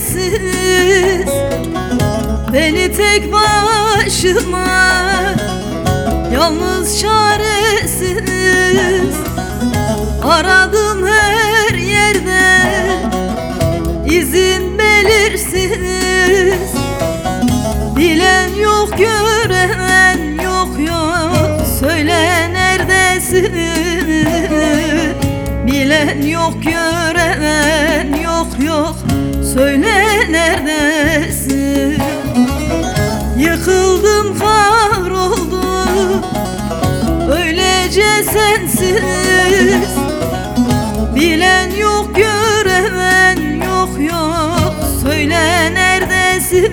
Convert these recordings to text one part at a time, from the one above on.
çaresiz Beni tek başıma Yalnız çaresiz. Aradım her yerde izin belirsiz. Bilen yok gören yok yok. Söyle neredesin Bilen yok gören yok. Söyle neredesin? Yıkıldım kahroldum Öylece sensiz. Bilen yok gören yok yok. Söyle neredesin?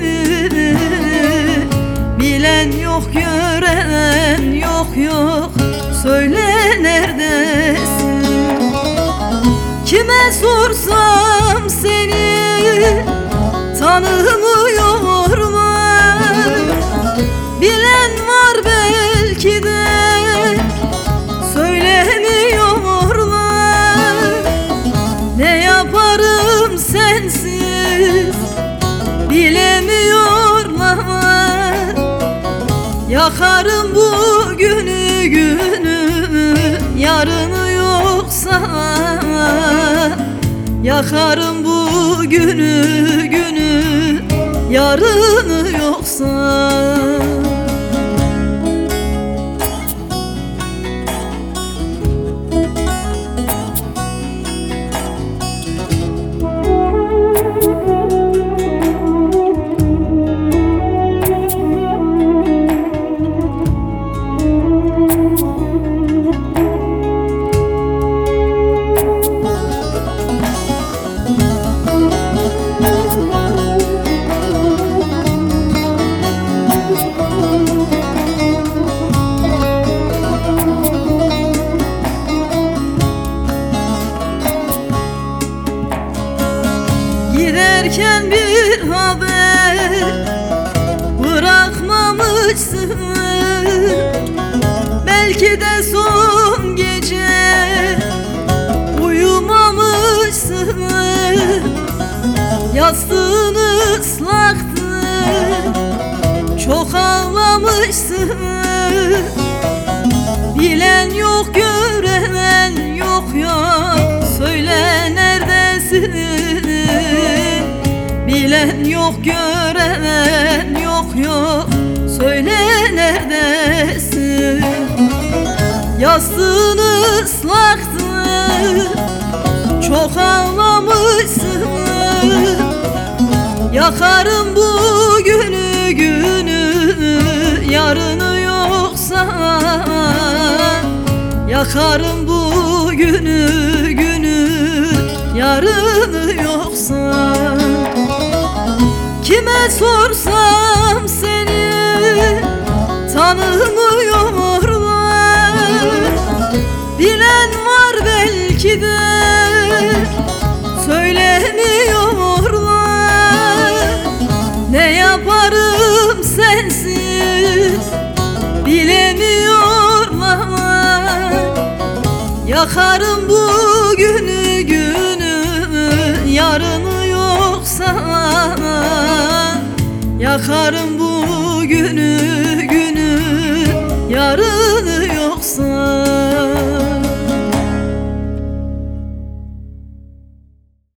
Bilen yok gören yok yok. Söyle neredesin? Kime sorsam Yakarım bu günü günü yarını yoksa Yakarım bu günü günü yarını yoksa Giderken bir haber bırakmamışsın. Belki de son gece uyumamışsın. Yastığın ıslaktı çok ağlamışsın. Bilen yok gören yok gören yok yok. Söyle neredesin? Yastığın ıslaktı Çok ağlamışsın. Yakarım bu günü günü Yarını yoksa. Yakarım bu günü günü Yarını Kime sorsam seni tanımıyorlar Bilen var belki de söylemiyorlar Ne yaparım sensiz bilemiyorlar Yakarım bu günü günü yarını yoksa Yakarım bu günü